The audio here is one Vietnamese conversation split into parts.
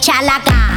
chalaka.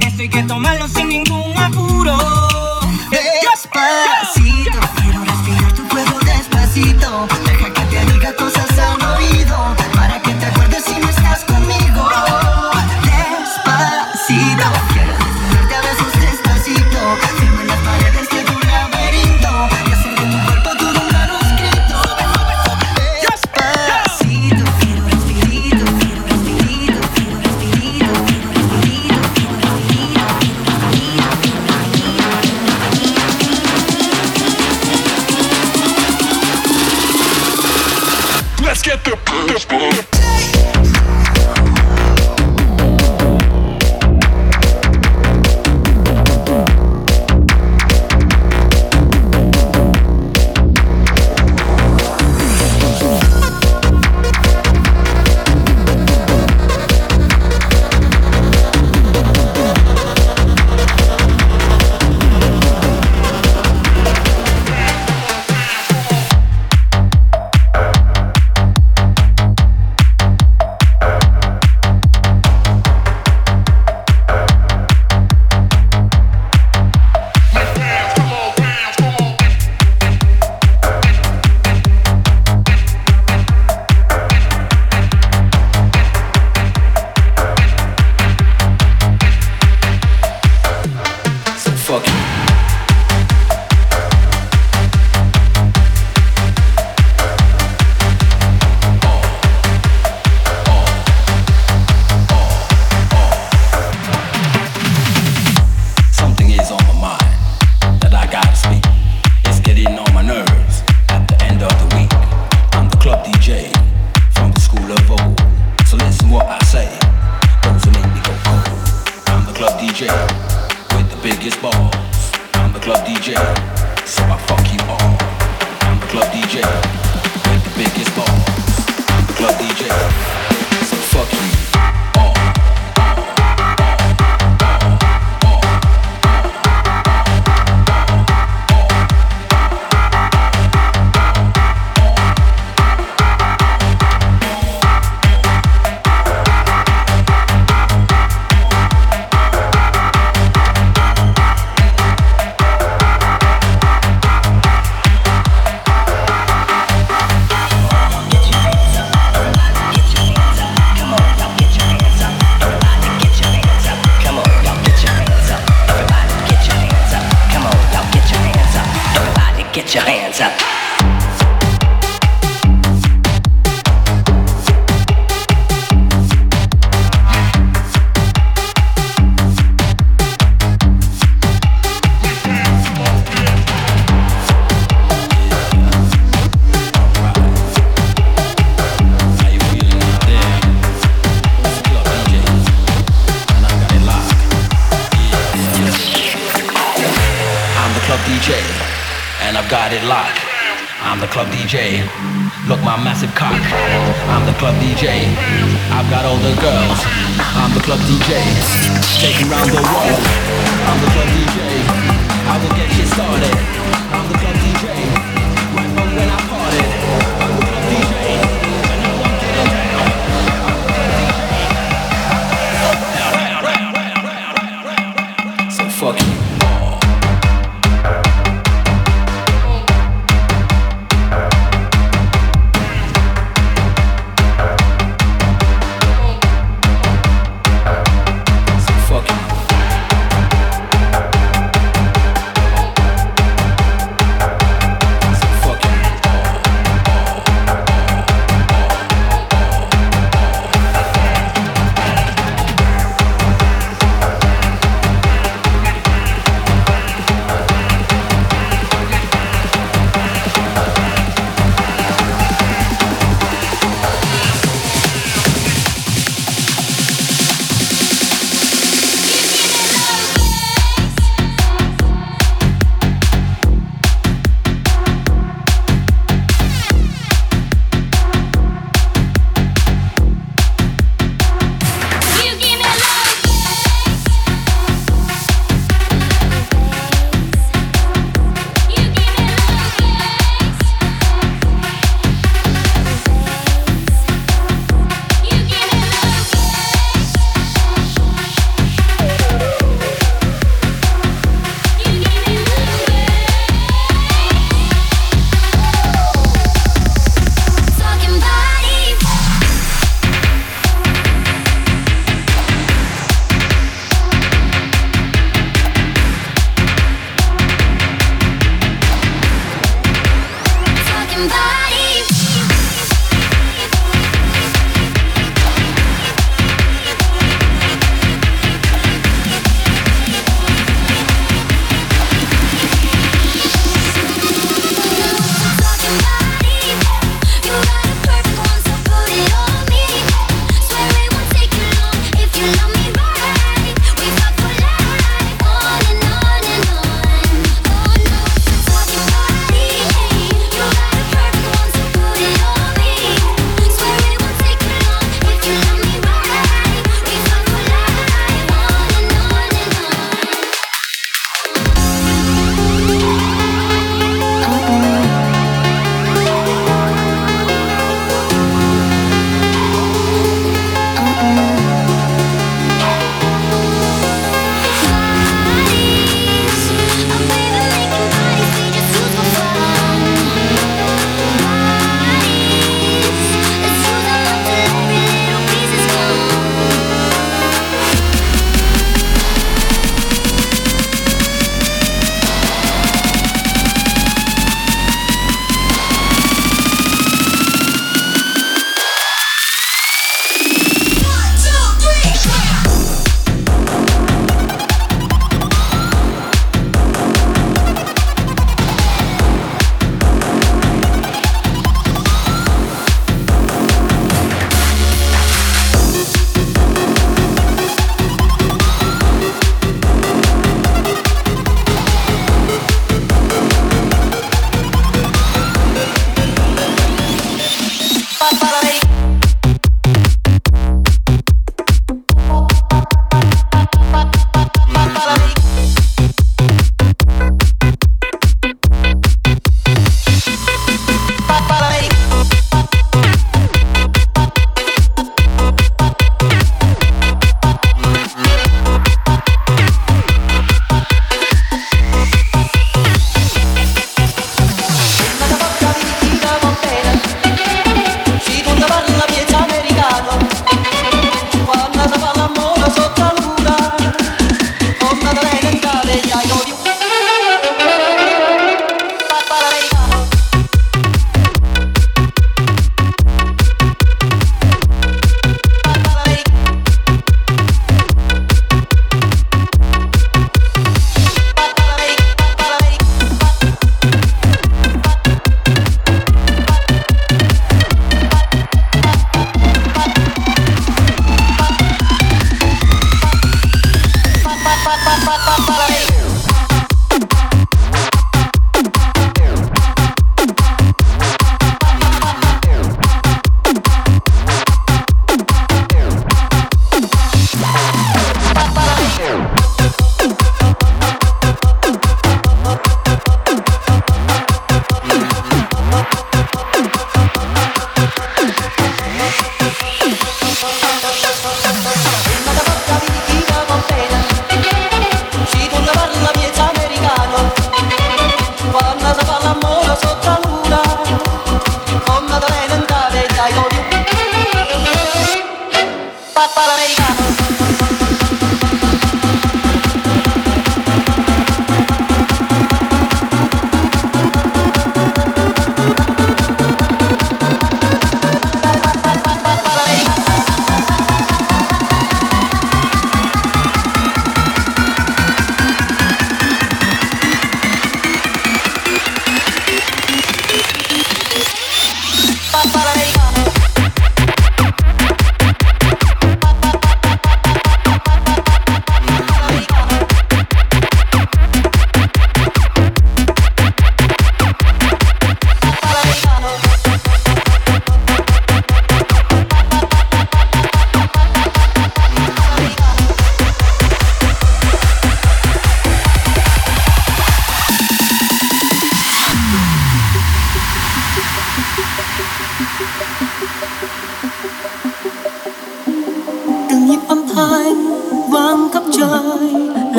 Esto hay que tomarlo sin ningún apuro.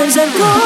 cause I've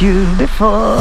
you before.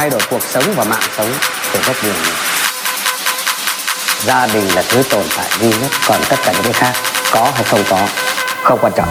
Thay đổi cuộc sống và mạng sống của rất nhiều người gia đình là thứ tồn tại duy nhất, còn tất cả những cái khác có hay không có, không quan trọng.